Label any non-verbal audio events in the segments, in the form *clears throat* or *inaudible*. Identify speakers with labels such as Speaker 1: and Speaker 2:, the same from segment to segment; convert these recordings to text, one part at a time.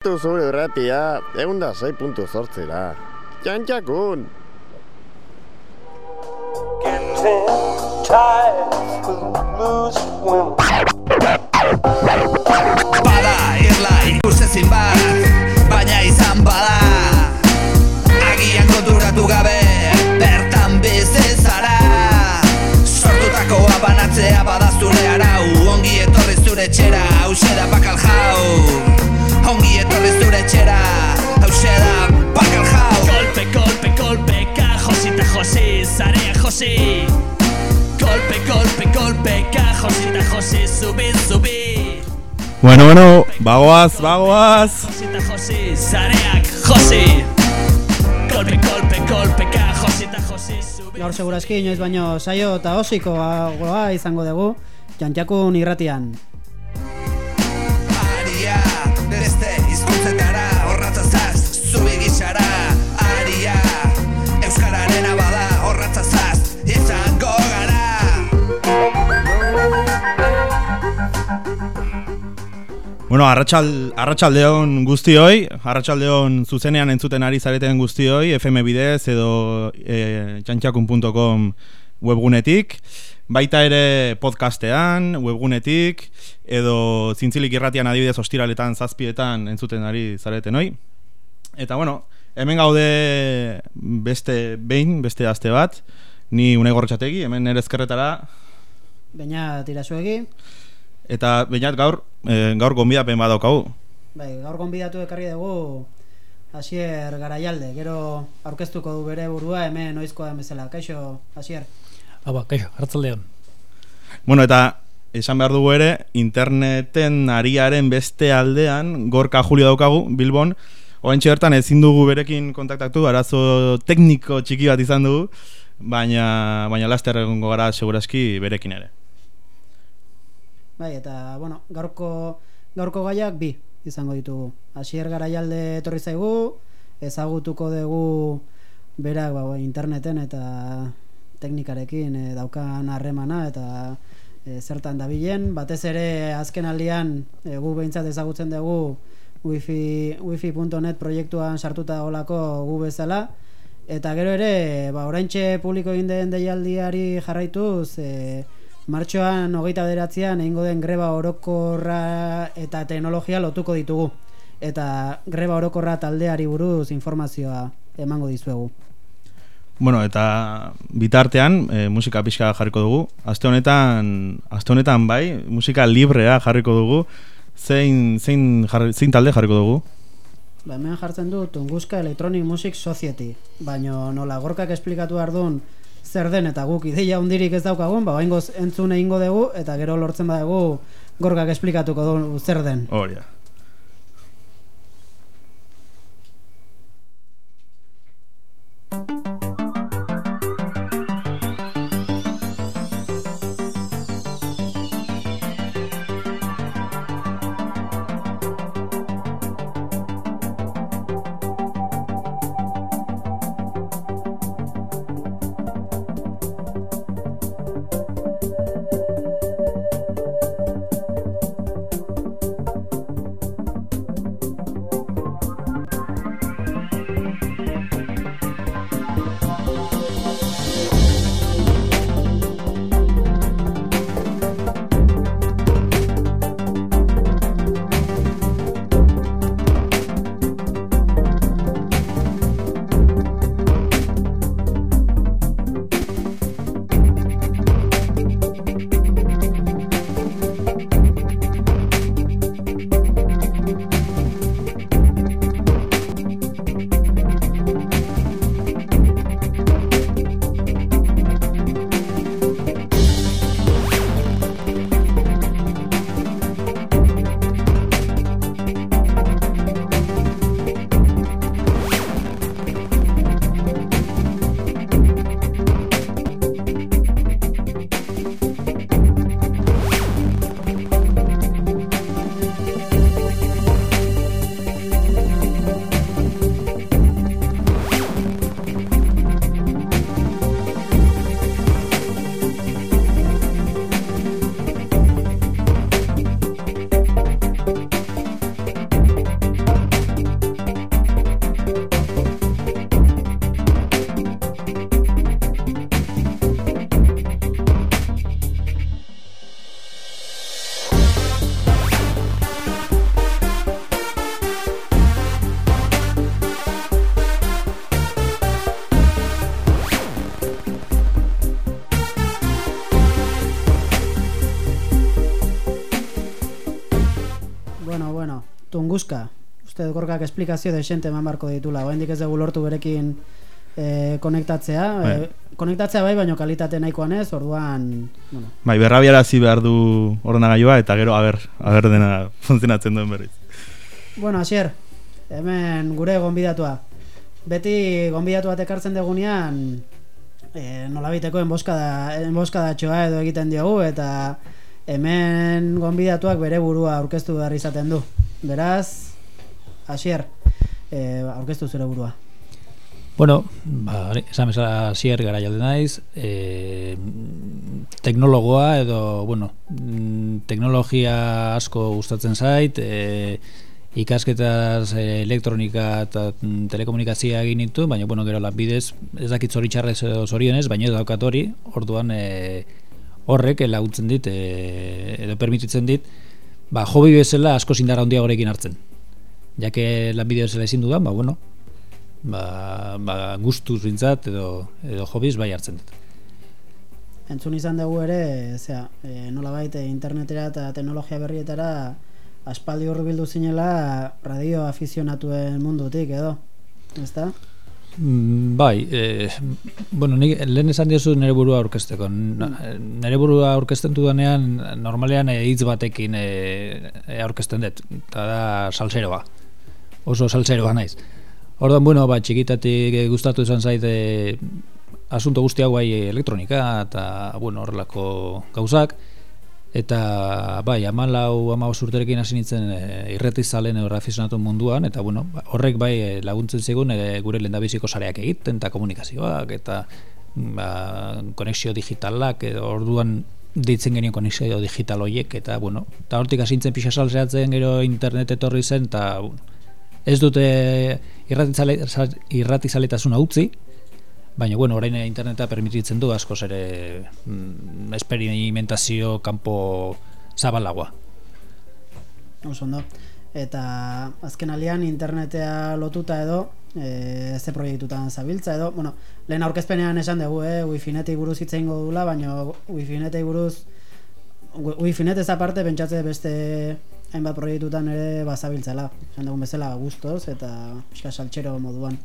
Speaker 1: Tu zure erratia, egun da zei puntu zortzera. Jantxakun!
Speaker 2: Bada irla ikusezin bat Baina izan bada Agian konturatu gabe Bertan bizi zara Sortutakoa banatzea bada zure arau Ongi etorri zure txera Hauxe da Ongi etorri zure txera Hauxe da bakal jau
Speaker 3: Golpe, golpe, golpe, ka josita josi, zarea josi. Golpe, golpe, golpe, ka josita josi, zubi, zubi.
Speaker 4: Bueno, bueno, bagoaz, bagoaz.
Speaker 3: Josita josi, zareak josi. Golpe, golpe, golpe, ka josita josi, zubi.
Speaker 5: Gaur segurazki inoiz baino saio eta osiko goa izango dugu Jantxakun irratian.
Speaker 4: Bueno, arratsal, arratsaldeon guztioi, arratsaldeon zuzenean entzuten ari zareten guztioi, FM bidez edo e, webgunetik, baita ere podcastean, webgunetik, edo zintzilik irratian adibidez ostiraletan zazpietan entzuten ari zareten hoi. Eta bueno, hemen gaude beste behin, beste aste bat, ni une gortxategi, hemen nire ezkerretara,
Speaker 5: Baina tirasuegi,
Speaker 4: eta bainat gaur, e, gaur gonbidapen badaukagu.
Speaker 5: bai, gaur gonbidatu ekarri dugu Asier Garaialde, gero aurkeztuko du bere burua hemen oizkoa den bezala. Kaixo, Asier.
Speaker 6: Aba, kaixo, hartzaldeon.
Speaker 4: Bueno, eta esan behar dugu ere, interneten ariaren beste aldean, gorka Julio daukagu, Bilbon, Oentxe bertan ezin dugu berekin kontaktatu, arazo tekniko txiki bat izan dugu, baina, baina laster egongo gara seguraski berekin ere.
Speaker 5: Bai, eta, bueno, gaurko, gaurko gaiak bi izango ditugu. Asier Garaialde etorri zaigu, ezagutuko dugu berak ba, interneten eta teknikarekin e, daukan harremana eta e, zertan dabilen. Batez ere azken aldian e, gu behintzat ezagutzen dugu wifi, wifi.net proiektuan sartuta olako gu bezala. Eta gero ere, ba, oraintxe publiko egin den deialdiari jarraituz, e, martxoan hogeita bederatzean egingo den greba orokorra eta teknologia lotuko ditugu. Eta greba orokorra taldeari buruz informazioa emango dizuegu.
Speaker 4: Bueno, eta bitartean e, musika pixka jarriko dugu. Aste honetan, aste honetan bai, musika librea jarriko dugu. Zein, zein, jarri, zein talde jarriko dugu?
Speaker 5: Ba, hemen jartzen du Tunguska Electronic Music Society, baino nola gorkak esplikatu behar duen zer den eta guk ideia hundirik ez daukagun, ba, baingoz entzun egingo dugu eta gero lortzen badugu gorkak esplikatuko du zer den.
Speaker 4: Hori da.
Speaker 5: tunguska. Gorkak esplikazio desente eman barko ditula. Oraindik ez dugu lortu berekin e, konektatzea.
Speaker 4: Bai.
Speaker 5: E, konektatzea bai, baino kalitate nahikoan ez, orduan... Bueno,
Speaker 4: Bai, berrabiarazi behar du ordenagailua eta gero aber, aber dena funtzionatzen duen berriz.
Speaker 5: Bueno, Asier, hemen gure gonbidatua. Beti gonbidatu bat ekartzen degunean, e, nolabiteko enboskada, enboskadatxoa edo egiten diogu, eta hemen gonbidatuak bere burua aurkeztu behar izaten du. Beraz, Asier, e, aurkeztu zure burua.
Speaker 6: Bueno, ba, esan bezala zier gara jalde naiz, e, teknologoa edo, bueno, mm, teknologia asko gustatzen zait, e, ikasketaz e, elektronika eta mm, telekomunikazioa egin ditu, baina, bueno, gero bidez, ez dakit zoritxarrez edo zorionez, baina ez daukat hori, orduan e, horrek laguntzen dit, e, edo permititzen dit, ba, hobi bezala asko zindara handiagorekin hartzen. Jake lanbide bezala ezin dudan, ba, bueno, ba, ba gustuz bintzat edo, edo hobiz bai hartzen dut.
Speaker 5: Entzun izan dugu ere, zera, e, nolabait e, internetera eta teknologia berrietara aspaldi hurbildu zinela radio afizionatuen mundutik edo, ezta?
Speaker 6: Mm, bai, e, bueno, nik lehen esan diozu nire burua aurkezteko. Na- Nire burua aurkezten dudanean, normalean hitz batekin e, aurkezten dut, eta da salseroa. Oso salseroa naiz. Orduan, bueno, ba, txikitatik e, gustatu izan zaite asunto guzti hau bai elektronika eta, bueno, horrelako gauzak. Eta bai, amalau, amaboz urterekin hasi nintzen e, irretizalen edo afizionatu munduan, eta bueno, ba, horrek bai e, laguntzen zigun e, gure lendabiziko sareak egiten, eta komunikazioak, eta ba, konexio digitalak, edo orduan deitzen genio konexio digital horiek, eta bueno, eta hortik hasi nintzen pixa salseatzen gero internet etorri zen, eta bueno, ez dute irratizale, irratizaletasuna utzi, Baina, bueno, orain interneta permititzen du askoz ere mm, experimentazio kanpo zabalagoa.
Speaker 5: Oso ondo. Eta azken alian internetea lotuta edo e, ze proiektutan zabiltza edo, bueno, lehen aurkezpenean esan dugu, eh, wifinetik buruz hitz egingo dula, baina wifinetik buruz wi- wifinet ez aparte pentsatze beste hainbat proiektutan ere bazabiltzala. Esan dugun bezala guztoz eta pixka saltxero moduan.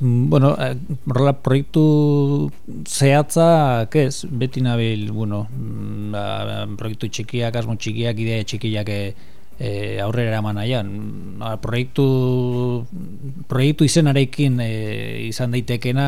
Speaker 6: Mm, Bueno, eh, proiektu zehatzak ez, beti nabil, bueno, mm, ba, proiektu txikiak, asmo txikiak, idea txikiak e, aurrera eraman nahian. Ba, proiektu, proiektu izenarekin e, izan daitekena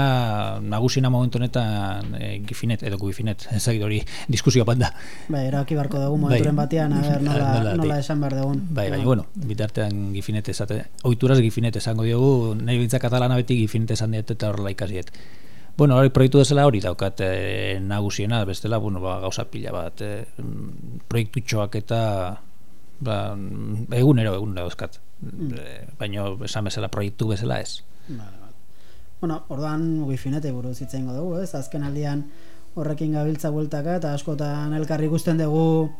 Speaker 6: nagusina momentu honetan e, gifinet, edo gifinet, *laughs* ez dakit hori diskusio bat da.
Speaker 5: Bai, erabaki barko dugu momenturen
Speaker 6: Bai.
Speaker 5: batean, a ber, *laughs* nola,
Speaker 6: Nola-
Speaker 5: nola esan behar dugun.
Speaker 6: Bai, baina, bueno, bitartean gifinet esate, oituraz gifinet esango diogu, nahi bintza katalana beti gifinet esan diet eta horrela ikasiet. Bueno, hori proiektu bezala hori daukat e, nagusiena, bestela, bueno, ba, gauza pila bat, e, proiektutxoak eta ba, egunero, egunero dauzkat. E, baina esan bezala proiektu bezala ez.
Speaker 5: Vale, vale. Bueno, orduan wifinete buruz hitz dugu, ez? Azken aldian horrekin gabiltza bueltaka eta askotan elkarri ikusten dugu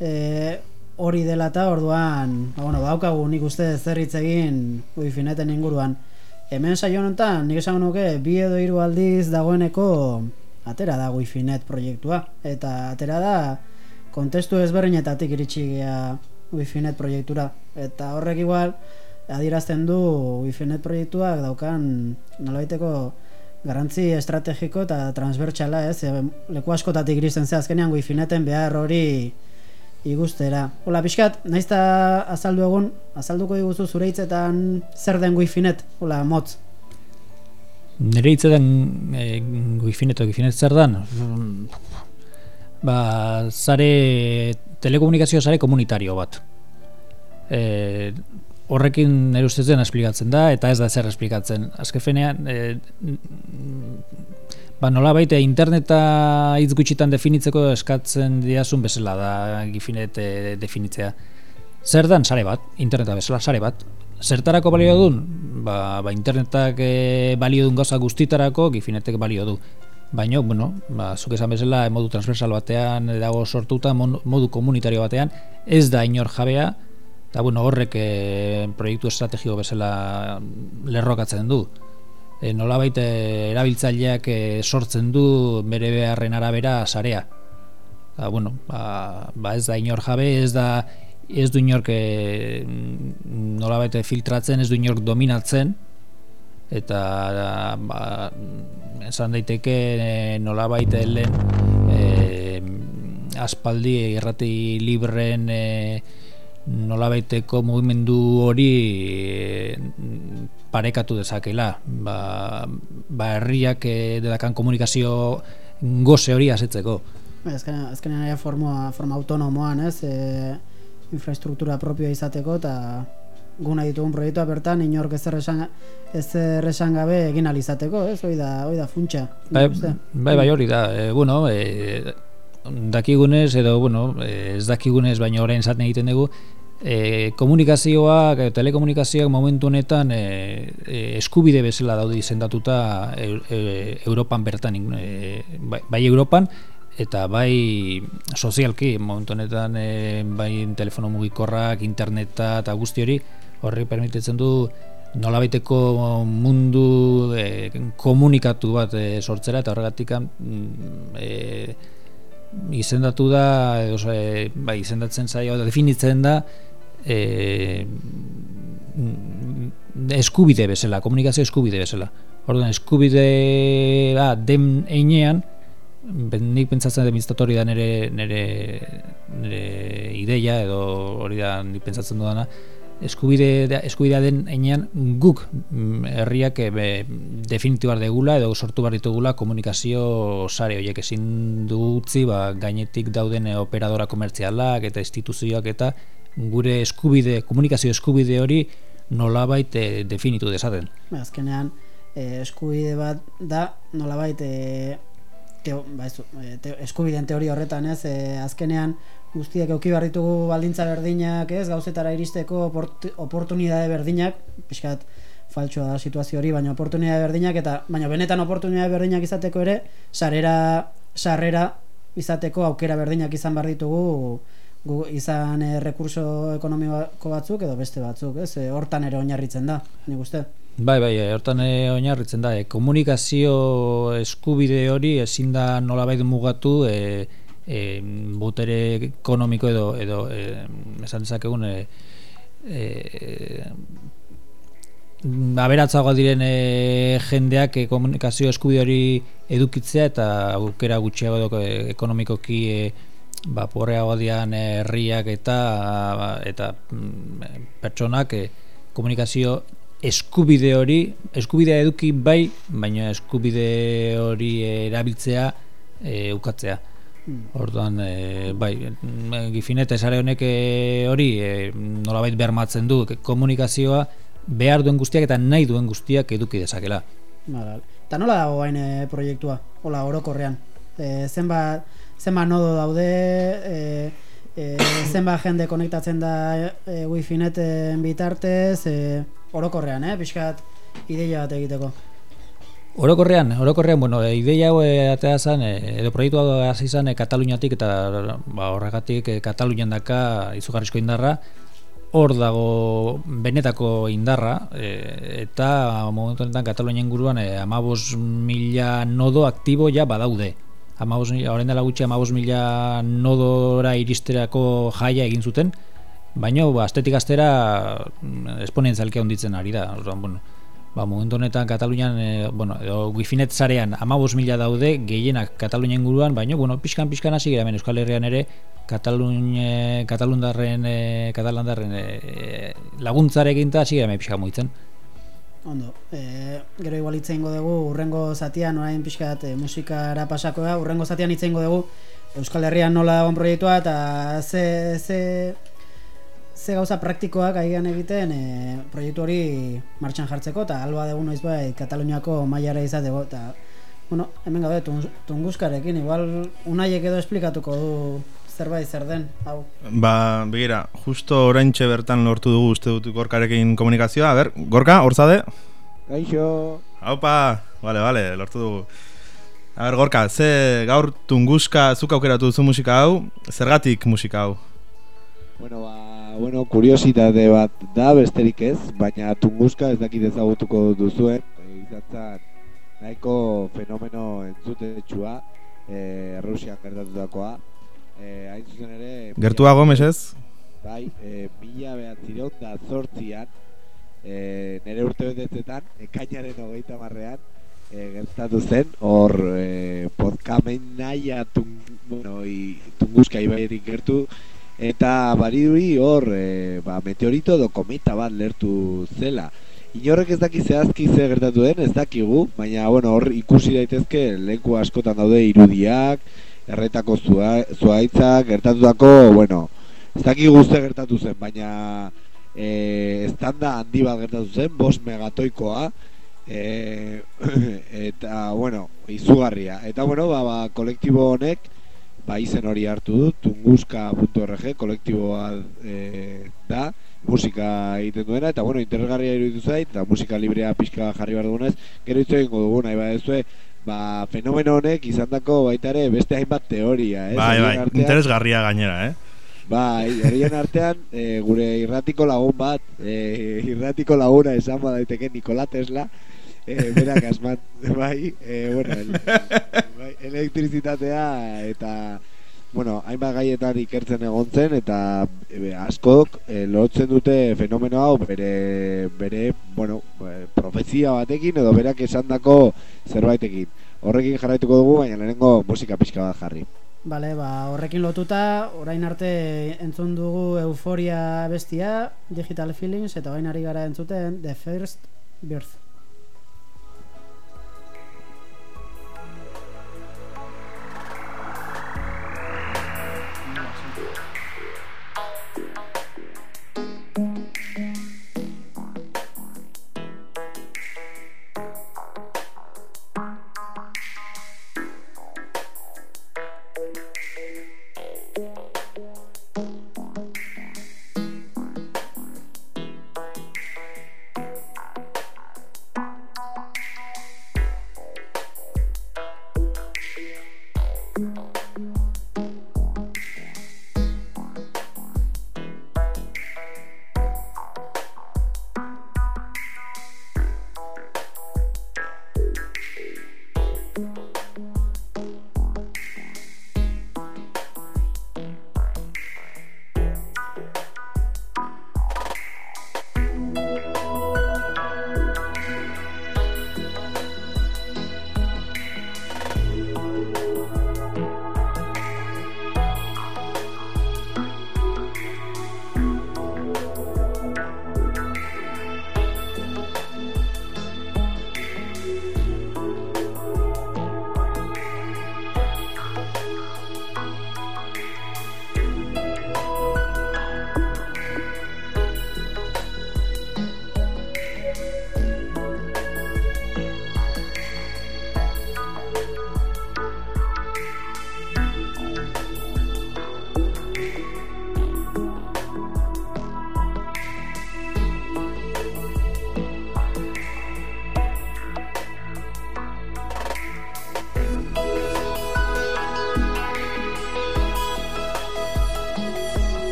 Speaker 5: e, hori dela eta orduan, ba, bueno, baukagu nik uste zer hitz egin wifineten inguruan. Hemen saio honetan, nik esango nuke bi edo hiru aldiz dagoeneko atera da wifinet proiektua eta atera da kontestu ezberdinetatik iritsi gea wifinet proiektura eta horrek igual adierazten du wifinet proiektuak daukan nolabaiteko garrantzi estrategiko eta transbertsala, ez? Leku askotatik iristen ze azkenean wifineten behar hori igustera. Hola, pixkat, naiz eta azaldu egun, azalduko diguzu zure hitzetan zer den wifinet, hola, motz.
Speaker 6: Nire hitzetan e, gifinet edo gifinet zer dan? Ba, zare, telekomunikazio zare komunitario bat. E, horrekin nire ustez den esplikatzen da, eta ez da zer esplikatzen. Azkefenean, e, ba, nola baita interneta hitz gutxitan definitzeko eskatzen diazun bezala da gifinet e, definitzea. Zer dan sare bat, interneta bezala sare bat. Zertarako balio dun? Ba, ba internetak e, balio dun gauza guztitarako gifinetek balio du. Baina, bueno, ba, zuk esan bezala modu transversal batean dago sortuta, modu komunitario batean, ez da inor jabea, eta bueno, horrek e, proiektu estrategiko bezala lerrokatzen du. E, nolabait erabiltzaileak e, sortzen du bere beharren arabera sarea. Ba, bueno, ba, ba ez da inor jabe, ez da ez du inork e, nolabait filtratzen, ez du inork dominatzen, eta ba, esan daiteke e, nolabait lehen e, aspaldi irrati libren e, nolabaiteko mugimendu hori parekatu dezakela ba, ba herriak e, dedakan komunikazio goze hori asetzeko
Speaker 5: Azkenean, azkenean ere forma, forma autonomoan, ez? E, infrastruktura propioa izateko eta guna ditugun proiektua bertan inork ezer esan ezer esan gabe egin ahal izateko, ez? Hoi da, hoi da funtsa.
Speaker 6: Bai, bai, bai hori da. E, bueno, e, dakigunez edo bueno, e, ez dakigunez baina orain esaten egiten dugu e, komunikazioak, telekomunikazioak momentu honetan e, e, eskubide bezala daude izendatuta e, e, Europan bertan, e, bai, bai Europan eta bai sozialki momentu honetan e, bai telefono mugikorrak, interneta eta guzti hori horri permititzen du nolabaiteko mundu e, komunikatu bat e, sortzera eta horregatik e, izendatu da edo, e, bai, izendatzen zaio definitzen da e, eskubide bezala, komunikazio eskubide bezala. Orduan eskubide ba, den einean nik pentsatzen dut mintzat hori da nire, nire, nire ideia edo hori da nik pentsatzen dudana eskubide, eskubidea den einean guk mm, herriak e, be, definitu degula edo sortu behar ditugula komunikazio sare horiek ezin du utzi ba, gainetik dauden e, operadora komertzialak eta instituzioak eta gure eskubide, komunikazio eskubide hori nolabait e, definitu dezaten.
Speaker 5: Azkenean eskubide bat da nolabait e, teo, ba, ez, e, te, eskubideen teoria horretan ez? E, azkenean guztiak euki behar ditugu baldintza berdinak ez? Gauzetara iristeko oport, oportunidade berdinak pixkat faltsoa da situazio hori baina oportunidade berdinak eta baina benetan oportunidade berdinak izateko ere sarrera sarrera izateko aukera berdinak izan behar ditugu gu, izan e, rekurso ekonomiko batzuk edo beste batzuk ez? E, hortan ere oinarritzen da nik uste
Speaker 6: Bai, bai, e, hortan e, oinarritzen da, e, komunikazio eskubide hori ezin da nolabait mugatu e, e, botere ekonomiko edo, edo e, esan dezakegun e, e, aberatzagoa diren e, jendeak e, komunikazio eskubide hori edukitzea eta aukera gutxiago edo e, ekonomikoki e, ba, porreago dian herriak eta eta mm, pertsonak e, komunikazio eskubide hori, eskubidea eduki bai, baina eskubide hori erabiltzea e, ukatzea.
Speaker 5: Hmm.
Speaker 6: Orduan, e, bai, gifinete esare honek e, hori e, nolabait bermatzen du komunikazioa behar duen guztiak eta nahi duen guztiak eduki dezakela.
Speaker 5: Bala. Eta nola dago bain e, proiektua? Hola, orokorrean. E, zenbat, zenbat nodo daude, e, e, zenbat jende konektatzen da e, wifi neten bitartez, e, orokorrean, eh, pixkat ideia bat egiteko.
Speaker 6: Orokorrean, orokorrean, bueno, ideia hau atea zen, edo proiektu hau hasi zen Kataluniatik eta ba, horregatik e, Katalunian daka izugarrizko indarra, hor dago benetako indarra, e, eta momentu honetan Katalunian guruan e, amabos mila nodo aktibo ja badaude. Amabos, horren dela gutxi amabos mila nodora iristerako jaia egin zuten, Baina, ba, estetik astera mm, esponentzialki handitzen ari da. Orduan, bueno, ba, momentu honetan Katalunian, e, bueno, edo Wifinet zarean amabos mila daude, gehienak Katalunian guruan, baina, bueno, pixkan-pixkan hasi gara, Euskal Herrian ere, Katalun, e, Katalundarren, e, Katalandarren e, laguntzarekin eta hasi gara pixka moitzen.
Speaker 5: Ondo, e, gero igual itzeingo dugu, urrengo zatian, orain pixkat e, musikara pasako da, urrengo zatian itzeingo dugu, Euskal Herrian nola dagoen proiektua, eta ze, ze ze gauza praktikoak aigean egiten e, proiektu hori martxan jartzeko eta alba dugu noiz bai Kataluniako mailara izateko eta bueno, hemen gaude tunguskarekin igual unaiek edo esplikatuko du zerbait zer den hau
Speaker 4: Ba, begira, justo oraintxe bertan lortu dugu uste dut gorkarekin komunikazioa a ber, gorka, hor zade?
Speaker 7: Gaixo
Speaker 4: Haupa, vale, vale, lortu dugu A ber, gorka, ze gaur tunguska zuk aukeratu duzu musika hau, zergatik musika hau?
Speaker 7: Bueno, ba, bueno, kuriositate bat da besterik ez, baina tunguska ez dakit ezagutuko duzuen, izan zan nahiko fenomeno entzutetxua, e, Rusian gertatutakoa. E, hain zuzen ere...
Speaker 4: Gertuago, mesez?
Speaker 7: bai, e, mila behatzireun da zortzian, e, nire urte betezetan, ekainaren hogeita marrean, e, gertatu zen, hor e, podkamen naia tun, bueno, i, tunguzka ibairik gertu, eta bariduri hor e, ba, meteorito edo kometa bat lertu zela. Inorrek ez daki zehazki ze gertatu den, ez dakigu, baina bueno, hor ikusi daitezke leku askotan daude irudiak, erretako zua, zuaitzak, gertatutako, bueno, ez dakigu ze gertatu zen, baina e, estanda handi bat gertatu zen, bost megatoikoa, e, *clears throat* eta, bueno, izugarria. Eta, bueno, ba, ba, kolektibo honek, ba, izen hori hartu dut, tunguska.org, kolektiboa e, da, musika egiten duena, eta, bueno, interesgarria iruditu zait, eta musika librea pixka jarri behar dugunez, gero hitz dugu, nahi badezue, ba, fenomeno honek izandako baita ere beste hainbat teoria, eh?
Speaker 4: Bai, bai,
Speaker 7: artean-
Speaker 4: interesgarria gainera, eh?
Speaker 7: Bai, horien artean, *laughs* e, gure irratiko lagun bat, e, irratiko laguna esan badaiteke Nikola Tesla, e, berak asmat, *laughs* bai, e, bueno, el, *laughs* bai, elektrizitatea eta, bueno, hainbat gaietan ikertzen egon zen, eta e, askok e, lotzen dute fenomeno hau bere, bere bueno, e, profezia batekin edo berak esandako zerbaitekin. Horrekin jarraituko dugu, baina lehenengo musika pixka bat jarri.
Speaker 5: Bale, ba, horrekin lotuta, orain arte entzun dugu Euforia bestia, Digital Feelings, eta orain ari gara entzuten The First Birth.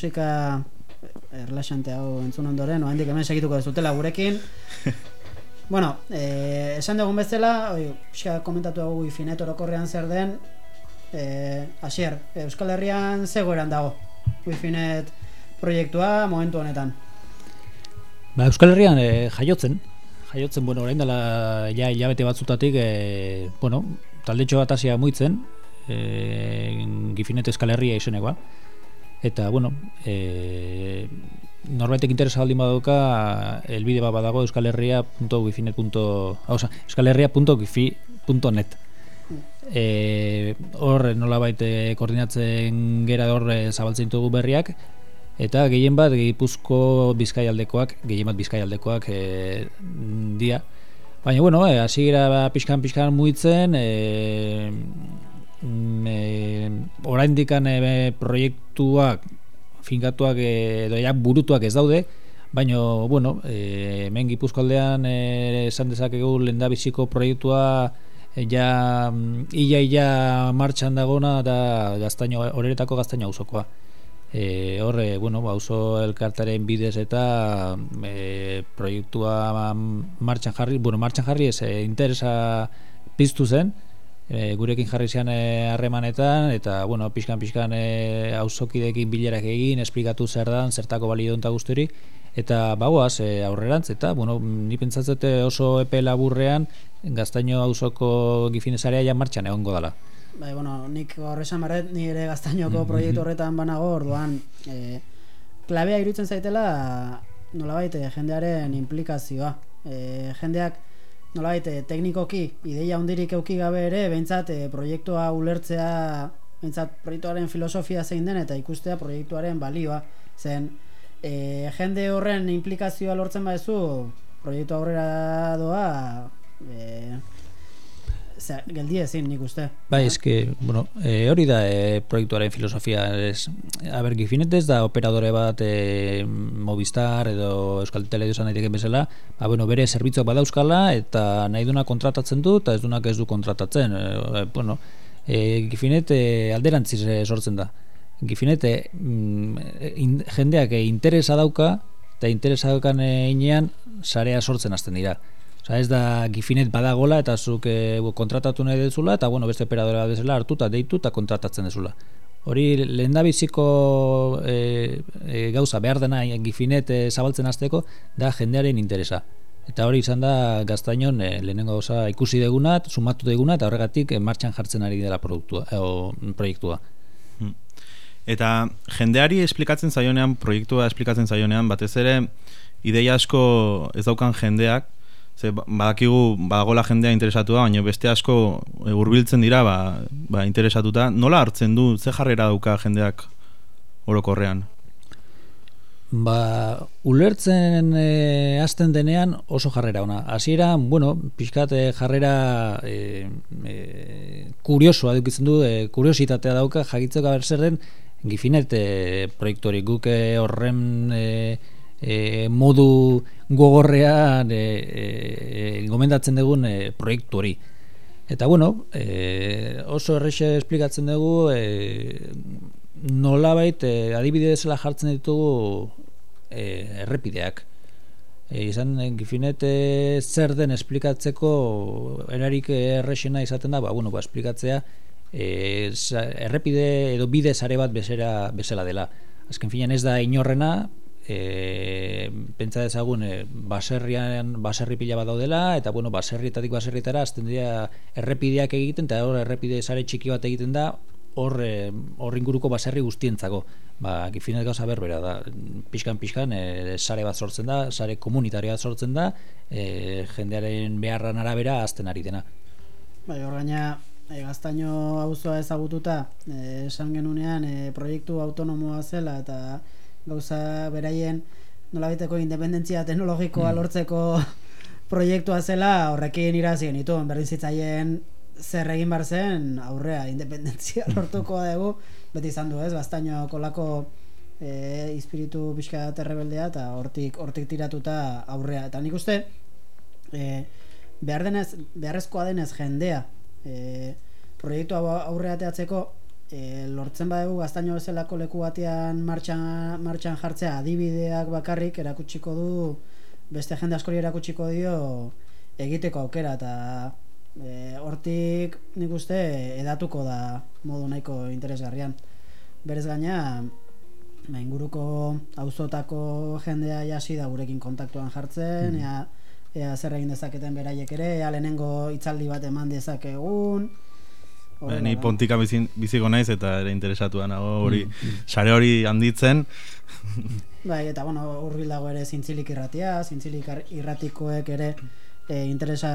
Speaker 5: Musika erlaxante hau entzun ondoren, oandik hemen segituko ez dutela gurekin. *laughs* bueno, eh, esan dugun bezala, oi, pixka komentatu dugu ifinet orokorrean zer den, eh, asier, Euskal Herrian zegoeran dago, Wifinet proiektua momentu honetan.
Speaker 6: Ba, Euskal Herrian e, jaiotzen, jaiotzen, bueno, orain dela ja hilabete batzutatik, e, bueno, taldetxo bat hasia muitzen, e, Gifinet Euskal Herria izenekoa, eta, bueno, e, norbaitek interesa baldin badauka, elbide bat badago euskalherria.gifi.net e, hor nolabait e, koordinatzen gera hor e, zabaltzen ditugu berriak eta gehien bat Gipuzko Bizkaialdekoak, gehien bat Bizkaialdekoak e, dia. Baina bueno, e, hasi ba, pixkan pixkan muitzen, e, e, oraindikan e, proiektuak finkatuak e, edo ja burutuak ez daude, baina bueno, e, hemen Gipuzko aldean e, esan dezakegu lehendabiziko proiektua ja mm, ia ia martxan dagona da gaztaino horeretako gaztaino auzokoa. E, horre, bueno, ba, auzo elkartaren bidez eta e, proiektua martxan jarri, bueno, martxan jarri ez interesa piztu zen e, gurekin jarri zian e, harremanetan eta bueno, pixkan pixkan e, auzokideekin bilerak egin, esplikatu zer dan, zertako balio donta guzturi eta bagoaz e, aurrerantz eta bueno, ni pentsatzete oso epe laburrean gaztaino auzoko gifinesarea ja martxan egongo dala.
Speaker 5: Bai, bueno, nik gaur esan barret, ni ere gaztainoko proiektu horretan banago, orduan, e, klabea iruditzen zaitela, nolabait, jendearen implikazioa. E, jendeak, nolabait, eh, teknikoki, ideia hundirik euki gabe ere, behintzat, e, proiektua ulertzea, behintzat, proiektuaren filosofia zein den, eta ikustea proiektuaren balioa. Zen, e, jende horren implikazioa lortzen badezu, proiektu aurrera doa, e, Osea, geldi ezin nik uste.
Speaker 6: Bai, eske, bueno, e, hori da e, proiektuaren filosofia. Es, a ber, Gifinet ez da operadore bat e, Movistar edo Euskal Telebizan daiteke bezala, ba, bueno, bere zerbitzuak badauzkala eta nahi duna kontratatzen du eta ez dunak ez du kontratatzen. E, bueno, e, Gifinet e, alderantziz e, sortzen da. Gifinet e, mm, in, jendeak e, interesa dauka eta interesa daukan e, inean sarea sortzen hasten dira. Osa, ez da gifinet badagola eta zuk e, kontratatu nahi dezula eta bueno, beste operadora bezala hartu eta deitu eta kontratatzen dezula. Hori lehen da biziko e, e, gauza behar dena gifinet e, zabaltzen hasteko da jendearen interesa. Eta hori izan da gaztainon e, lehenengo gauza ikusi deguna, sumatu deguna eta horregatik e, martxan jartzen ari dela produktua, o, proiektua.
Speaker 4: Hmm. Eta jendeari esplikatzen zaionean, proiektua esplikatzen zaionean, batez ere ideia asko ez daukan jendeak, Ze ba, badakigu badagola jendea interesatua, baina beste asko e, hurbiltzen dira ba, ba interesatuta. Nola hartzen du, ze jarrera dauka jendeak orokorrean?
Speaker 6: Ba, ulertzen e, hasten denean oso jarrera ona. Hasiera, bueno, pixkat e, jarrera e, e, kuriosoa dukitzen du, e, kuriositatea dauka, jakitzeko zer den, gifinet e, proiektori guk horren e, e, modu gogorrean e, e, gomendatzen dugun e, proiektu hori. Eta bueno, e, oso errexe esplikatzen dugu e, nolabait e, adibide zela jartzen ditugu e, errepideak. E, izan gifinete zer den esplikatzeko erarik errexena izaten da, ba, bueno, ba, esplikatzea e, errepide edo bide sare bat bezera, bezala dela. Azken finean ez da inorrena, e, pentsa dezagun e, baserrian baserri pila bat daudela eta bueno baserrietatik baserrietara azten dira errepideak egiten eta hor errepide sare txiki bat egiten da hor e, hor inguruko baserri guztientzako. Ba gifinet gauza berbera da. Pixkan pixkan e, sare bat sortzen da sare komunitario bat sortzen da e, jendearen beharran arabera azten ari dena.
Speaker 5: Bai hor gaina e, gaztaino auzoa ezagututa esan genunean e, proiektu autonomoa zela eta gauza beraien nolabiteko independentzia teknologikoa mm. lortzeko proiektua zela horrekin irazien ditu berdin zitzaien zer egin bar zen aurrea independentzia lortuko dugu. Beti izan du ez? Bastaino kolako e, espiritu pixka terrebeldea eta hortik hortik tiratuta aurrea. Eta nik uste e, behar denez, beharrezkoa denez jendea e, proiektu aurrea teatzeko e, lortzen badegu gaztaino bezalako leku batean martxan, martxan jartzea adibideak bakarrik erakutsiko du beste jende askori erakutsiko dio egiteko aukera eta e, hortik nik uste edatuko da modu nahiko interesgarrian berez gaina ba, inguruko auzotako jendea jasi da gurekin kontaktuan jartzen mm. ea, ea zer egin dezaketen beraiek ere ea lehenengo hitzaldi bat eman dezakegun
Speaker 4: Ba, ni pontika biziko naiz eta ere interesatu nago hori mm, mm. sare hori handitzen. *laughs*
Speaker 5: bai, eta bueno, hurbil dago ere zintzilik irratia, zintzilik irratikoek ere e, interesa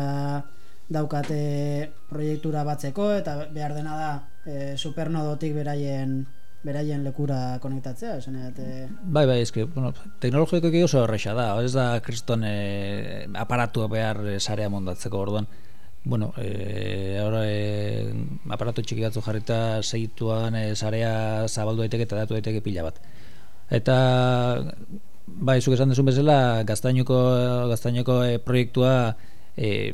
Speaker 5: daukate proiektura batzeko eta behar dena da e, supernodotik beraien beraien lekura konektatzea, esan e...
Speaker 6: Bai, bai, eske, bueno, teknologiko oso horreixa da, ez da kriston e, aparatua behar e, sarea mondatzeko orduan bueno, eh, ahora eh, aparato txiki batzu jarrita segituan eh, sarea zabaldu daiteke eta datu daiteke pila bat. Eta bai, zuk esan dezun bezala, gaztainoko, gaztainoko eh, proiektua eh,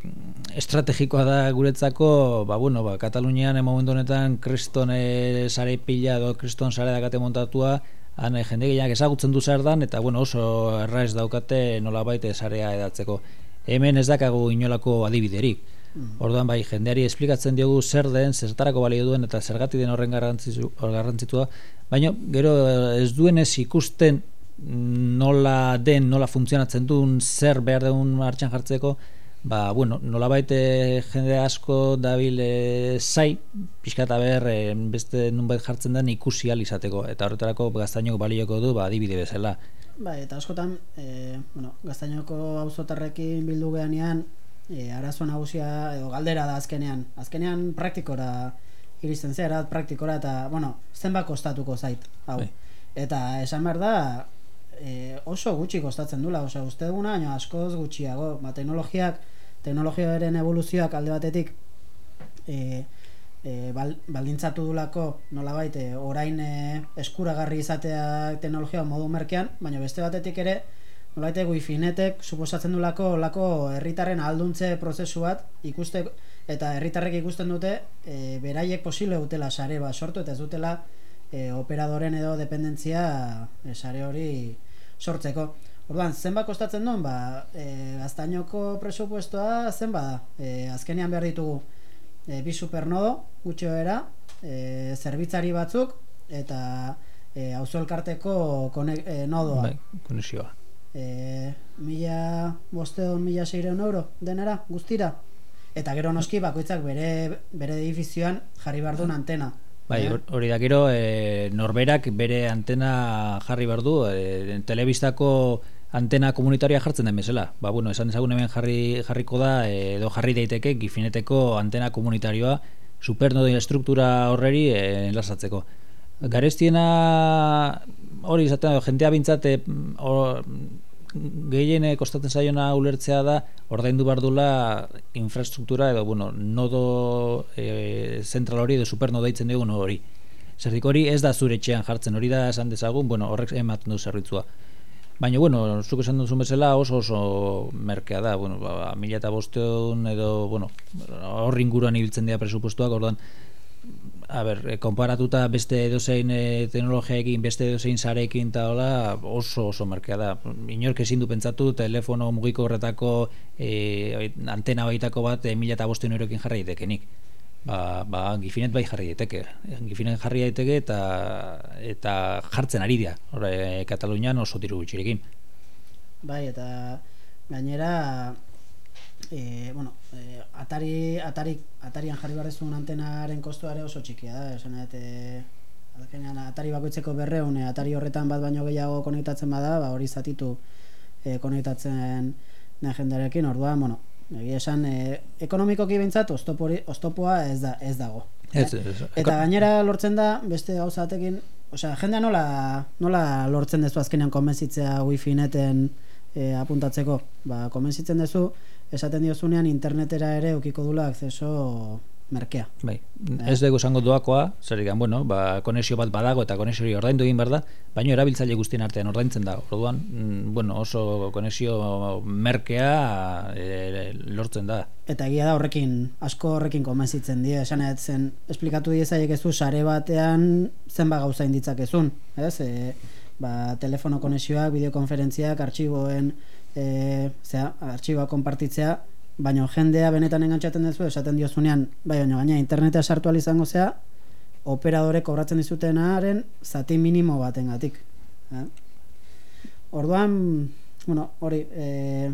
Speaker 6: estrategikoa da guretzako, ba, bueno, ba, Katalunian emo momentu honetan kriston eh, sare pila edo kriston sare dakate montatua, han eh, jende gehiago ezagutzen du zer dan, eta bueno, oso erraiz daukate nola baite sarea edatzeko. Hemen ez dakago inolako adibiderik Orduan bai, jendeari esplikatzen diogu zer den, zertarako balio duen eta zergatik den horren garrantzitu, garrantzitua, baina gero eh, ez duenez ikusten nola den, nola funtzionatzen duen, zer behar duen martxan jartzeko, ba, bueno, nola baite jende asko dabil e, zai, pixka eta behar e, beste nunbait jartzen den ikusi izateko, eta horretarako gaztainok balioko du, ba, adibide bezala.
Speaker 5: Bai, eta askotan, e, bueno, gaztainoko auzotarrekin bildu gehanean, e, arazo nagusia, edo galdera da azkenean. Azkenean praktikora iristen zera, praktikora, eta, bueno, zenbat kostatuko zait, hau.
Speaker 6: Bai.
Speaker 5: Eta esan behar da, e, oso gutxi kostatzen dula, osea, uste duguna, baina askoz gutxiago, ba, teknologiak, teknologiaren evoluzioak alde batetik, e, e, bal, baldintzatu dulako nolabait e, orain e, eskuragarri izatea teknologia modu merkean, baina beste batetik ere nolabait wifinetek suposatzen dulako olako herritarren alduntze prozesu bat ikuste eta herritarrek ikusten dute e, beraiek posible dutela sare bat sortu eta ez dutela e, operadoren edo dependentzia e, sare hori sortzeko. Orduan, zenbat kostatzen duen, ba, e, gaztainoko presupuestoa zenba da. E, azkenean behar ditugu e, bi supernodo, gutxo era, e, zerbitzari batzuk, eta e, auzo elkarteko e, nodoa.
Speaker 6: Bai, konexioa.
Speaker 5: E, mila bosteon, mila seireun euro, denera, guztira. Eta gero noski bakoitzak bere, bere edifizioan jarri behar duen antena.
Speaker 6: Bai,
Speaker 5: Eh?
Speaker 6: hor- hori da gero, e, norberak bere antena jarri behar du, e, telebistako antena komunitaria jartzen den bezala. Ba, bueno, esan ezagun hemen jarri, jarriko da, e, edo jarri daiteke, gifineteko antena komunitarioa, supernodo estruktura horreri e, enlazatzeko. Garestiena hori izaten da, jentea bintzat e, hor- gehien eh, kostatzen zaiona ulertzea da ordaindu behar dula infrastruktura edo bueno, nodo e, zentral hori edo supernodo deitzen dugu hori. Zerdik hori ez da zure etxean jartzen, hori da esan dezagun, bueno, horrek ematen du zerbitzua. Baina, bueno, zuk esan duzun bezala oso oso merkea da, bueno, ba, mila eta bosteun edo, bueno, hor inguruan ibiltzen dira presupuestuak, orduan, a ber, e, konparatuta beste edozein e, teknologiaekin, beste edozein sarekin eta hola, oso oso merkea da. Inork ezin du pentsatu telefono mugiko horretako e, antena baitako bat e, mila eta bosteun eurokin jarri daitekenik. Ba, ba, gifinet bai jarri daiteke. Gifinet jarri daiteke eta eta jartzen ari dira. Hor, e, Katalunian oso diru gutxirekin.
Speaker 5: Bai, eta gainera e, bueno, e, atari, atari, atarian jarri barrezun antenaren kostua ere oso txikia da, esan dut, e, azkenean atari bakoitzeko berreun, e, atari horretan bat baino gehiago konektatzen bada, ba, hori zatitu e, konektatzen nahi jendearekin, orduan, bueno, egia esan, e, ekonomikoki behintzat oztopori, oztopoa ez, da, ez dago.
Speaker 6: Ez,
Speaker 5: Eh?
Speaker 6: ez,
Speaker 5: Eta gainera lortzen da beste gauza batekin, osea, jendea nola, nola lortzen dezu azkenean konbentzitzea wifi neten e, apuntatzeko? Ba, konbentzitzen dezu, esaten diozunean internetera ere ukiko dula akceso merkea.
Speaker 6: Bai, ez dugu esango doakoa, zer digan, bueno, ba, konexio bat badago eta konexio hori ordaindu egin behar da, baina erabiltzaile guztien artean ordaintzen da. Orduan, mm, bueno, oso konexio merkea e, lortzen da.
Speaker 5: Eta egia da horrekin, asko horrekin konbentzitzen die, esan zen, esplikatu diezaiek ezu sare batean zenba gauza inditzakezun, ez? E, ba, telefono konexioak, bideokonferentziak, artxiboen, e, zera, artxiboa konpartitzea, baina jendea benetan engantzaten duzu esaten diozunean, bai, baina gaina interneta sartu izango zea, operadore kobratzen dizutenaren zati minimo batengatik. Eh? Orduan, bueno, hori, e,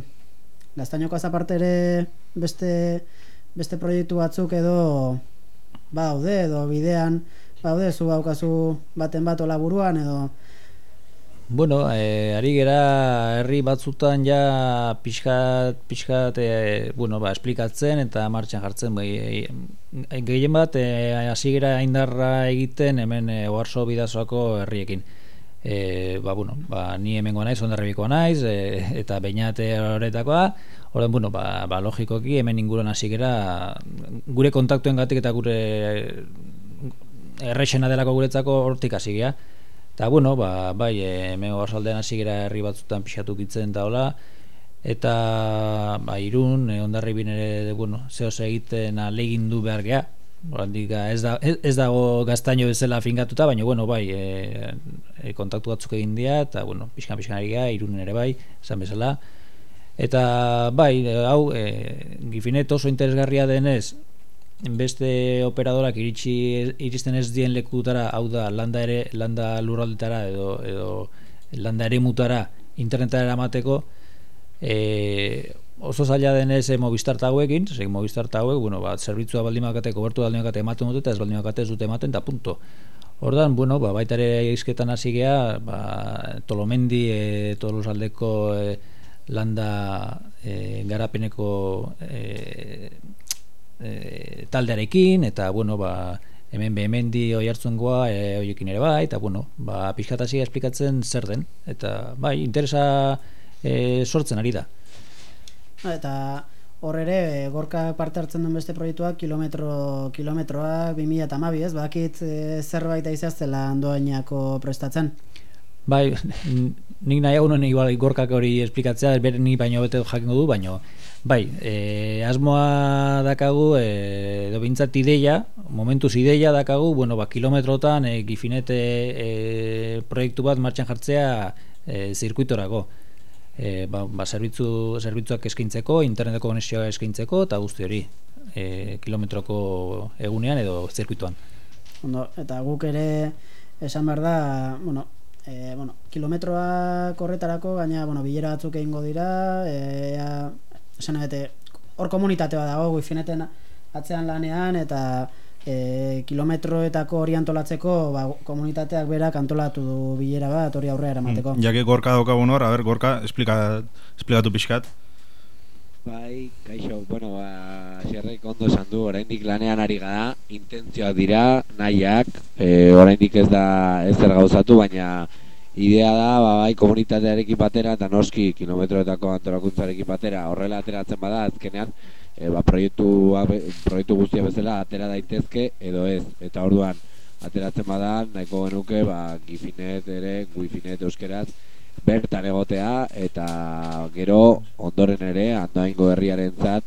Speaker 5: gaztainoko aparte ere beste, beste proiektu batzuk edo badaude, edo bidean badaude, zu baukazu baten bat ola buruan edo
Speaker 6: Bueno, e, ari gera herri batzutan ja pixkat, pixkat e, bueno, ba, esplikatzen eta martxan jartzen. Bai, e, gehien bat, e, hasi gera indarra egiten hemen e, oarso bidazoako herriekin. E, ba, bueno, ba, ni hemengo naiz, ondarribiko naiz, e, eta beinate horretakoa, Horren, bueno, ba, ba, logikoki hemen inguruan hasi gera gure kontaktuen gatik eta gure errexena delako guretzako hortik hasi gera. Eta, bueno, ba, bai, e, hemen oarsaldean hasi gera herri batzutan pixatu gitzen eta hola, eta ba, irun, e, ondarribin ere, bueno, zehoz egiten alegin du behar geha, Oraindik ez, da, ez, dago gaztaino bezala fingatuta, baina bueno, bai, e, e, kontaktu batzuk egin dira eta bueno, pixkan pixkan ari irunen ere bai, esan bezala. Eta bai, hau, e, gifinet oso interesgarria denez, beste operadorak iritsi iristen ez dien lekutara, hau da, landa ere, landa lurraldetara edo, edo landa ere mutara internetara eramateko, e, oso zaila denez e, Movistar hauekin, zein Movistar hauek, bueno, bat, zerbitzua baldin bakate, kobertu baldin bakate ematen dute, eta ez baldin bakate ez dute ematen, eta punto. Ordan, bueno, ba, baita ere izketan hasi gea, ba, Tolomendi, e, Tolosaldeko e, landa e, garapeneko e, e, taldearekin, eta, bueno, ba, hemen behemendi oi hartzen goa, e, oiekin ere bai, eta, bueno, ba, pixkatazia esplikatzen zer den, eta, bai, interesa e, sortzen ari da.
Speaker 5: Eta hor ere, gorka parte hartzen duen beste proiektuak, kilometro, kilometroak, 2000 eta mabi, ez? Bakit e, zerbait aizaztela andoainako prestatzen?
Speaker 6: Bai, *laughs* nik nahi hau igual gorkak hori esplikatzea, bere ni baino bete jakingo du, baino bai, e, asmoa dakagu, e, edo bintzat ideia, momentuz ideia dakagu, bueno, ba, kilometrotan e, gifinete e, proiektu bat martxan jartzea e, zirkuitorako. E, ba, ba, zerbitzu, zerbitzuak eskaintzeko, interneteko konexioa eskaintzeko, eta guzti hori, e, kilometroko egunean edo zirkuituan.
Speaker 5: Ondo, eta guk ere esan behar da, bueno, e, bueno, kilometroak horretarako, gaina, bueno, bilera batzuk egingo dira, ea, esan bete, hor komunitate bat dago, wifineten atzean lanean, eta e, kilometroetako hori antolatzeko, ba, komunitateak berak antolatu du bilera bat, hori aurrera eramateko.
Speaker 4: Mm, jake gorka daukagun hor, a ber, gorka, esplika, esplikatu pixkat.
Speaker 7: Bai, kaixo, bueno, ba, xerrek ondo esan du, oraindik lanean ari gara, intentzioak dira, nahiak, e, oraindik ez da ez zer gauzatu, baina idea da, ba, bai, komunitatearekin batera, eta noski kilometroetako antolakuntzarekin batera, horrela ateratzen bada, azkenean, e, ba, proiektu, proiektu guztia bezala atera daitezke, edo ez, eta orduan, ateratzen bada, nahiko genuke, ba, gifinet ere, guifinet euskeraz, bertan egotea eta gero ondoren ere andoaingo herriaren zat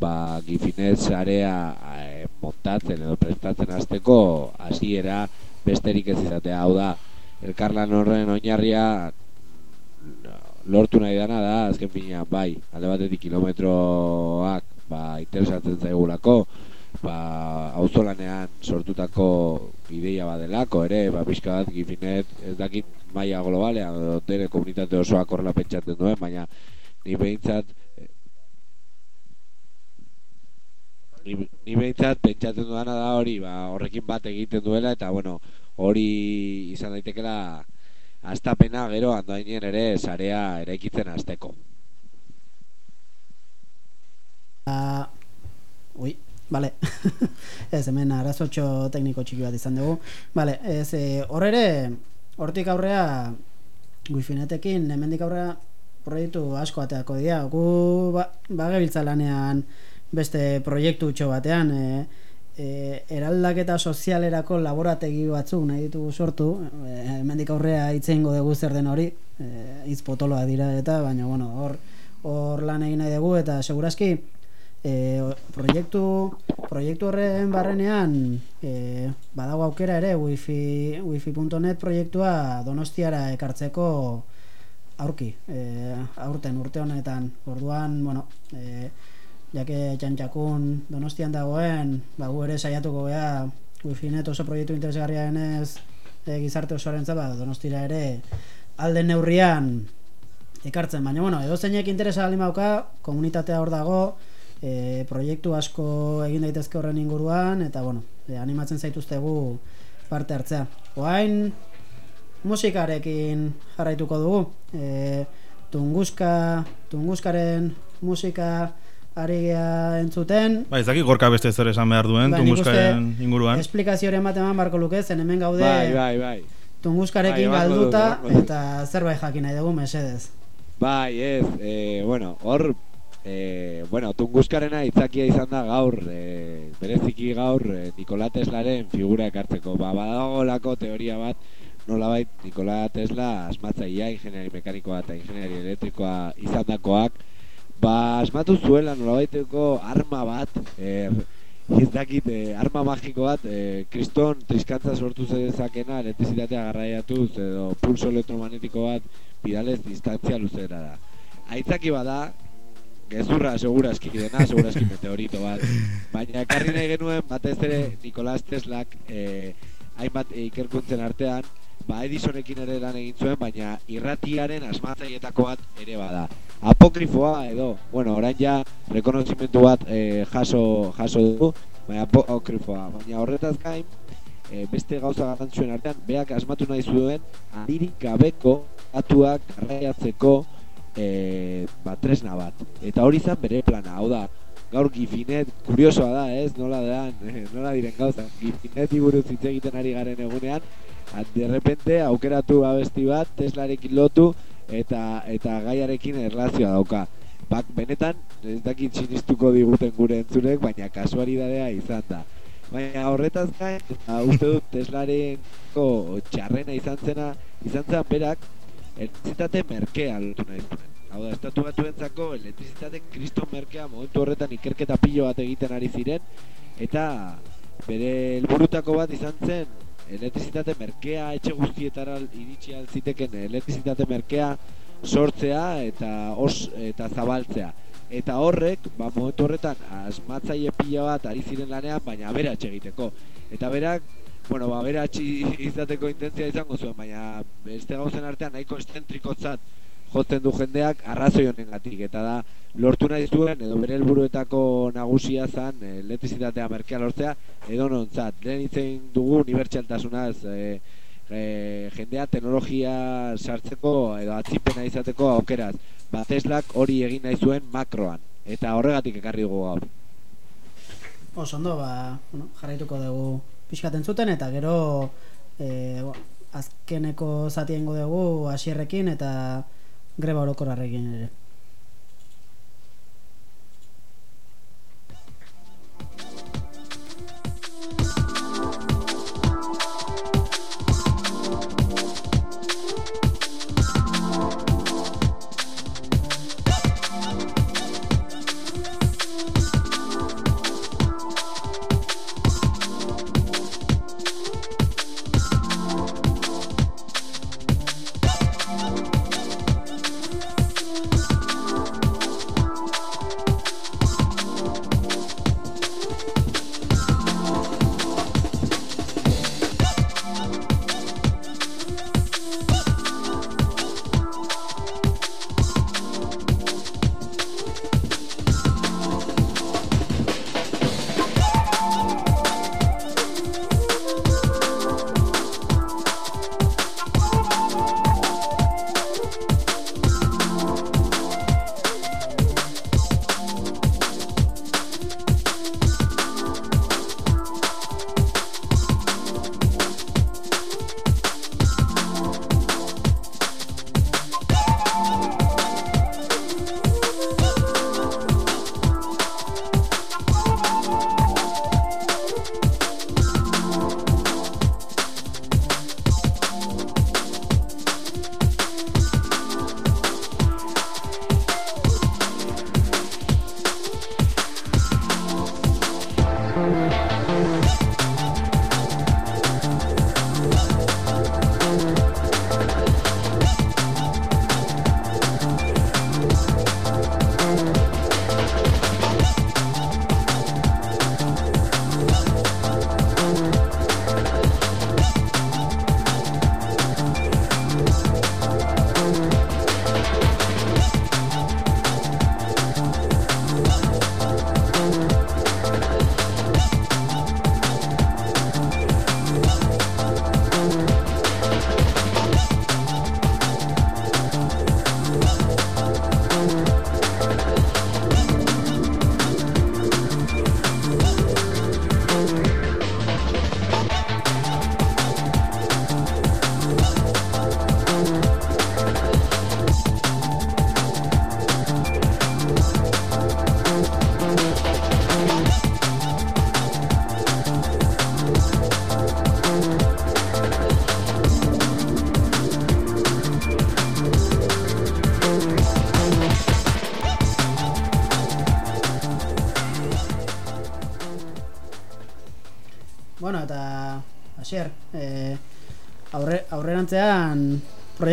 Speaker 7: ba, gifinez area e, montatzen edo prestatzen hasteko hasiera besterik ez izatea. Hau da elkarlan horren oinarria lortu nahi dana da azken fina bai alde batetik kilometroak ba, interesatzen zaigulako ba, auzolanean sortutako ideia badelako ere, ba, pixka bat gifinet ez dakit maila globalean edo dene komunitate osoak horrela pentsatzen duen, baina ni behintzat ni, ni behintzat pentsatzen duena da hori, ba, horrekin bat egiten duela eta bueno, hori izan daitekela astapena gero andoainen ere sarea eraikitzen hasteko.
Speaker 5: Uh, ui, vale. *laughs* ez hemen arazotxo tekniko txiki bat izan dugu. Vale, ez eh, hor ere hortik aurrea wifinetekin hemendik aurrea proiektu asko ateako dira gu ba, bagebiltza lanean beste proiektu utxo batean e, e, eraldaketa sozialerako laborategi batzuk nahi ditugu sortu. E, hemendik aurrea itzeingo dugu zer den hori. E, hitz potoloa dira eta baina bueno hor hor lan egin nahi dugu eta segurazki e, proiektu proiektu horren barrenean e, badago aukera ere wifi wifi.net proiektua Donostiara ekartzeko aurki e, aurten urte honetan. Orduan bueno e, jake txantxakun Donostian dagoen ba gu ere saiatuko gea wifi.net oso proiektu interesgarria denez e, gizarte osoaren ba, Donostira ere alden neurrian ekartzen, baina bueno, edo zeinek interesa alimauka, komunitatea hor dago, e, proiektu asko egin daitezke horren inguruan eta bueno, e, animatzen zaituztegu parte hartzea. Oain musikarekin jarraituko dugu. E, tunguska, tunguskaren musika ari gea entzuten.
Speaker 4: Ba, ez gorka beste zer esan behar duen, ba, tunguskaren inguruan.
Speaker 5: Esplikazioaren bat eman barko luke, zen hemen gaude
Speaker 7: bai, bai, bai.
Speaker 5: tunguskarekin bai, galduta eta zerbait jakin nahi dugu mesedez.
Speaker 7: Bai, ez, e, bueno, hor E, bueno, tunguskarena itzakia izan da gaur, e, bereziki gaur e, Nikola Teslaren figura ekartzeko. Ba, badagolako teoria bat, nolabait Nikola Tesla asmatzaia, ingeniari mekanikoa eta ingeniari elektrikoa izan dakoak, ba, asmatu zuela nolabaiteko arma bat, e, ez dakit, e, arma magiko bat, e, kriston triskantza sortu zezakena, elektrizitatea garraiatuz, edo pulso elektromagnetiko bat, bidalez distantzia luzera da. Aitzaki bada, gezurra segurazki dena, segurazki meteorito bat. Baina ekarri nahi genuen batez ere Nikolas Teslak eh, hainbat ikerkuntzen artean, ba Edisonekin ere lan egin zuen, baina irratiaren asmatzailetako bat ere bada. Apokrifoa edo, bueno, orain ja rekonozimentu bat eh, jaso, jaso dugu, baina apokrifoa. Baina horretaz gain, eh, beste gauza garrantzuen artean, beak asmatu nahi zuen, adirik gabeko datuak garraiatzeko eh, ba, tresna bat. Eta hori zan bere plana, hau da, gaur gifinet, kuriosoa da, ez, nola da, *laughs* nola diren gauza, gifineti buruz hitz egiten ari garen egunean, at, de repente aukeratu abesti bat, Teslarekin lotu, eta eta gaiarekin erlazioa dauka. Bak, benetan, ez dakit sinistuko diguten gure entzurek, baina kasualidadea izan da. Baina horretaz gain, eta uste dut Teslarenko txarrena izan zena, izan zen berak, elektrizitate merkea lotu nahi zuen. Hau da, estatu batuentzako elektrizitate kriston merkea momentu horretan ikerketa pilo bat egiten ari ziren, eta bere helburutako bat izan zen elektrizitate merkea etxe guztietara iritsi alziteken elektrizitate merkea sortzea eta os eta zabaltzea. Eta horrek, ba, momentu horretan asmatzaile pila bat ari ziren lanean, baina aberatxe egiteko. Eta berak, bueno, ba, aberatxe izateko intentzia izango zuen, baina beste gauzen artean nahiko estentrikotzat jotzen du jendeak arrazoi honengatik. Eta da lortu nahi zuen edo bere helburuetako nagusia zan e, elektrizitatea merkea lortzea edo nontzat lehen itzen dugu unibertsaltasunaz e, e, jendea teknologia sartzeko edo atzipena izateko aukeraz. Ba Teslak hori egin nahi zuen makroan eta horregatik ekarri dugu gaur.
Speaker 5: Oso ondo, ba, bueno, jarraituko dugu pixkaten zuten eta gero e, azkeneko zatiengo dugu hasierrekin eta greba orokorrarekin ere.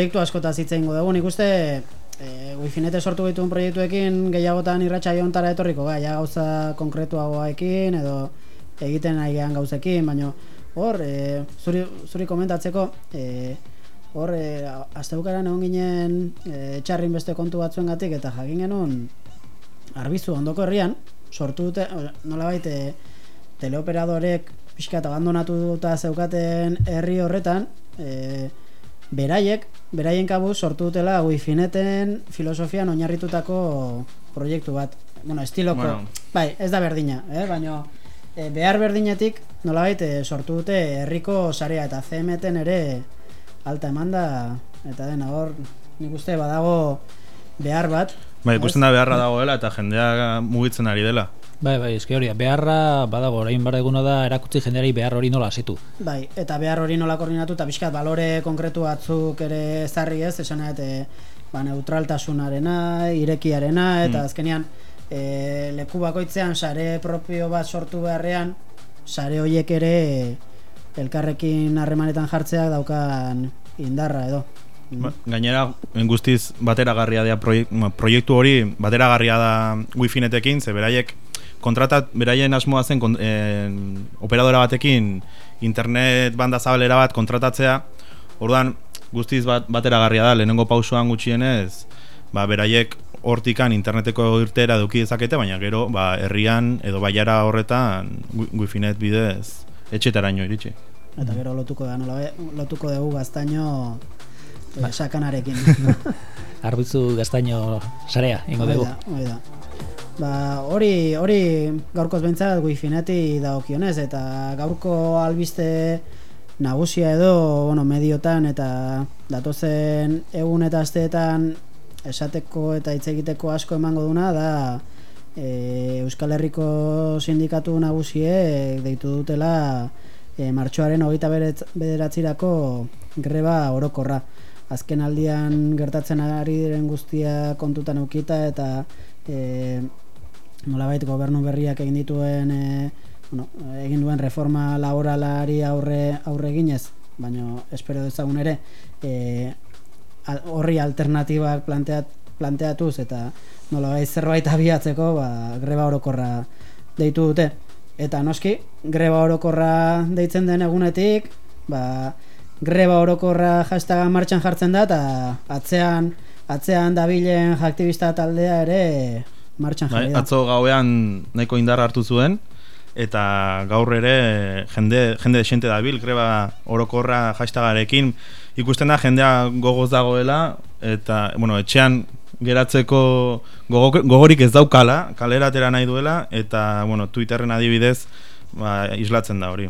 Speaker 5: Proiektu askotaz hitz egingo dugu. Nik uste e, wifinete sortu dituen proiektuekin gehiagotan irratxa jontara etorriko, ga, ja gauza konkretuagoekin edo egiten nahi gehan gauzekin, baina hor, e, zuri, zuri komentatzeko, e, hor, e, astebukaran egon ginen e, txarrin beste kontu batzuengatik eta jakin genuen arbizu ondoko herrian, sortu dute, nola baite, teleoperadorek pixkat abandonatu duta zeukaten herri horretan, e, beraiek, beraien kabuz sortu dutela wifineten filosofian oinarritutako proiektu bat. Bueno, estiloko,
Speaker 4: Bueno.
Speaker 5: bai, ez da berdina, eh? baina e, behar berdinetik nolabait e, sortu dute herriko sarea eta CMten ere alta eman da eta dena hor nik uste badago behar bat
Speaker 4: Bai, ikusten da beharra dagoela eta jendea mugitzen ari dela.
Speaker 6: Bai, bai, eski hori, beharra badago, orain bar eguna da erakutsi jendeari behar hori nola hasitu.
Speaker 5: Bai, eta behar hori nola koordinatu eta pixkat balore konkretu batzuk ere ezarri ez, esan nahi, e, ba, neutraltasunarena, irekiarena, eta
Speaker 4: Mm.
Speaker 5: azkenean e, leku bakoitzean sare propio bat sortu beharrean, sare horiek ere elkarrekin harremanetan jartzeak daukan indarra edo.
Speaker 4: Ba, gainera, guztiz bateragarria da proiektu hori bateragarria da wifinetekin, ze beraiek kontratat, beraien asmoa zen kon, en, operadora batekin internet banda zabalera bat kontratatzea, orduan guztiz bat, bateragarria da, lehenengo pausoan gutxienez, ba, beraiek hortikan interneteko irtera eduki dezakete, baina gero ba, herrian edo baiara horretan wi- wifinet bidez etxetaraino iritsi.
Speaker 5: Eta gero lotuko da, nola, lotuko dugu gaztaino e, sakanarekin. *laughs*
Speaker 6: Arbizu gaztaino sarea, ingo dugu.
Speaker 5: Hoi da, hoi da. Ba, hori, hori gaurkoz behintzat wifineti dagokionez eta gaurko albiste nagusia edo, bueno, mediotan eta datozen egun eta asteetan esateko eta hitz egiteko asko emango duna da e, Euskal Herriko sindikatu nagusiek deitu dutela e, martxoaren hogeita bederatzirako greba orokorra. Azken aldian gertatzen ari diren guztia kontutan eukita eta e, nolabait gobernu berriak egin dituen e, bueno, egin duen reforma laboralari aurre aurre eginez baina espero dezagun ere e, horri alternatibak planteat, planteatuz eta nolabait zerbait abiatzeko ba, greba orokorra deitu dute. Eta noski greba orokorra deitzen den egunetik ba, greba orokorra hashtaga martxan jartzen da eta atzean atzean dabilen aktivista taldea ere martxan
Speaker 4: Bai,
Speaker 5: jarri da.
Speaker 4: atzo gauean nahiko indar hartu zuen eta gaur ere jende jende desente dabil greba orokorra hashtagarekin ikusten da jendea gogoz dagoela eta bueno, etxean geratzeko gogo, gogorik ez daukala, kalera atera nahi duela eta bueno, Twitterren adibidez ba, islatzen da hori.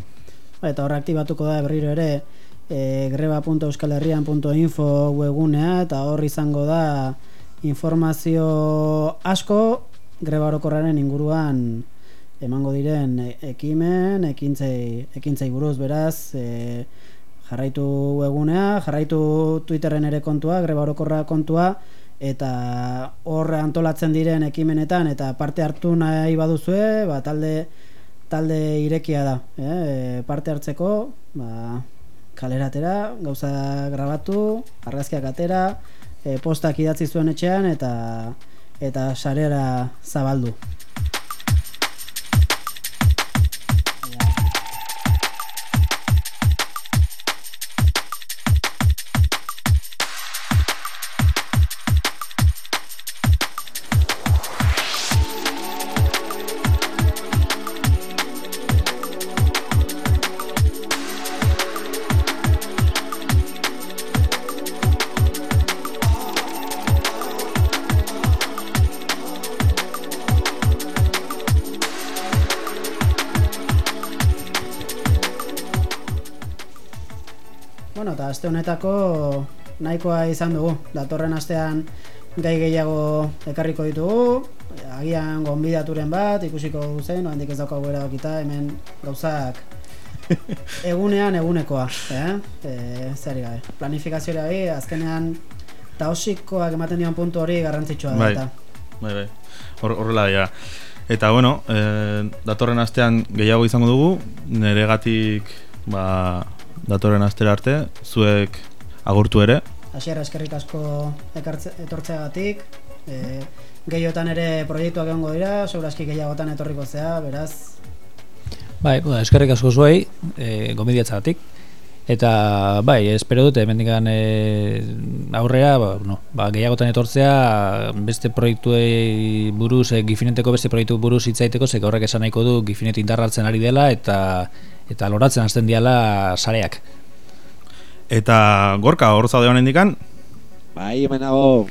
Speaker 5: Ba, eta hor aktibatuko da berriro ere e, greba.euskalherrian.info webgunea eta hor izango da informazio asko greba orokorraren inguruan emango diren e- ekimen, ekintzei, ekintzei buruz beraz e, jarraitu webgunea, jarraitu Twitterren ere kontua, greba orokorra kontua eta hor antolatzen diren ekimenetan eta parte hartu nahi baduzue, ba, talde talde irekia da, eh? parte hartzeko, ba, kaleratera, gauza grabatu, argazkiak atera, e, postak idatzi zuen etxean eta eta sarera zabaldu. Aste honetako nahikoa izan dugu. Datorren astean gai gehiago ekarriko ditugu, agian gonbidaturen bat, ikusiko zen, handik ez daukagu erabakita, hemen gauzak *laughs* egunean egunekoa, eh? E, zeri gabe. Planifikazioa bai, azkenean taosikoak ematen dion puntu hori garrantzitsua da.
Speaker 4: Bai. Bai, bai. Hor, horrela dira. Eta bueno, e, datorren astean gehiago izango dugu, neregatik ba, datorren astera arte, zuek agurtu ere,
Speaker 5: Asier eskerrik asko ekartze, etortzeagatik. E, gehiotan ere proiektuak egongo dira, segurazki gehiagotan etorriko zea, beraz,
Speaker 6: Bai, bueno, eskerrik asko zuei, e, gomediatzagatik. Eta, bai, espero dute, hemendikan e, aurrera, ba, no, ba, gehiagotan etortzea, beste proiektuei buruz, e, gifineteko beste proiektu buruz hitzaiteko, zek horrek esan nahiko du gifinet indarraltzen ari dela, eta eta loratzen hasten diala sareak.
Speaker 4: Eta gorka hor zaude honen dikan,
Speaker 7: Bai, hemen nago.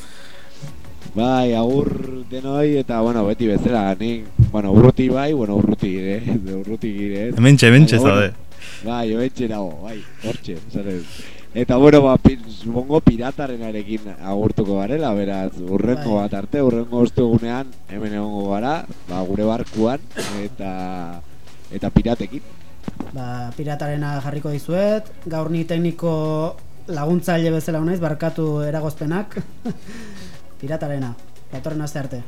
Speaker 7: Bai, agur denoi eta, bueno, beti bezala, ni, bueno, urruti bai, bueno, urruti gire, *laughs* urruti gire. ez?
Speaker 4: hementxe, hementxe zaude.
Speaker 7: bueno, Bai, hementxe nago, bai, hortxe, esaten. Eta, bueno, ba, pi, supongo piratarenarekin agurtuko garela, beraz, urrengo
Speaker 5: Bai.
Speaker 7: bat arte, urrengo ostegunean, hemen egongo gara, ba, gure barkuan, eta eta piratekin.
Speaker 5: Ba, piratarena jarriko dizuet. Gaur ni tekniko laguntzaile bezala honaiz, barkatu eragozpenak. *laughs* piratarena, datorren aste arte.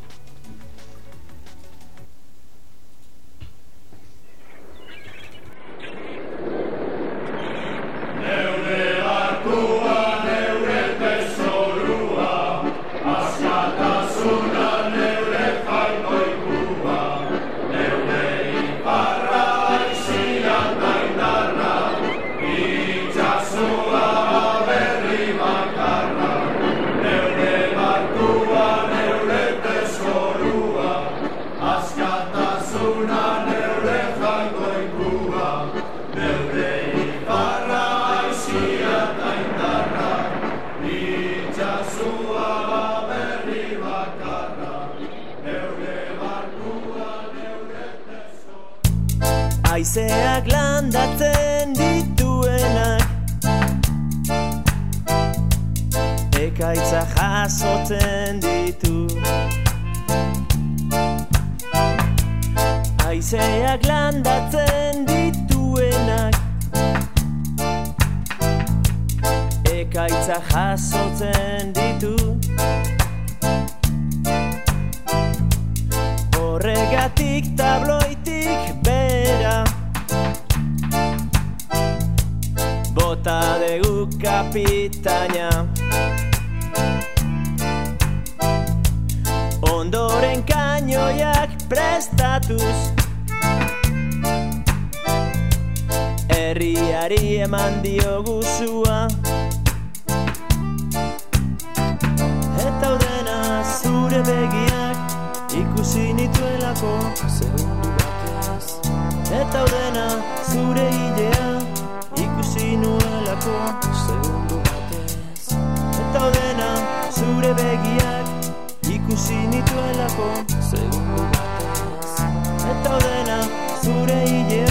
Speaker 8: Zure hilea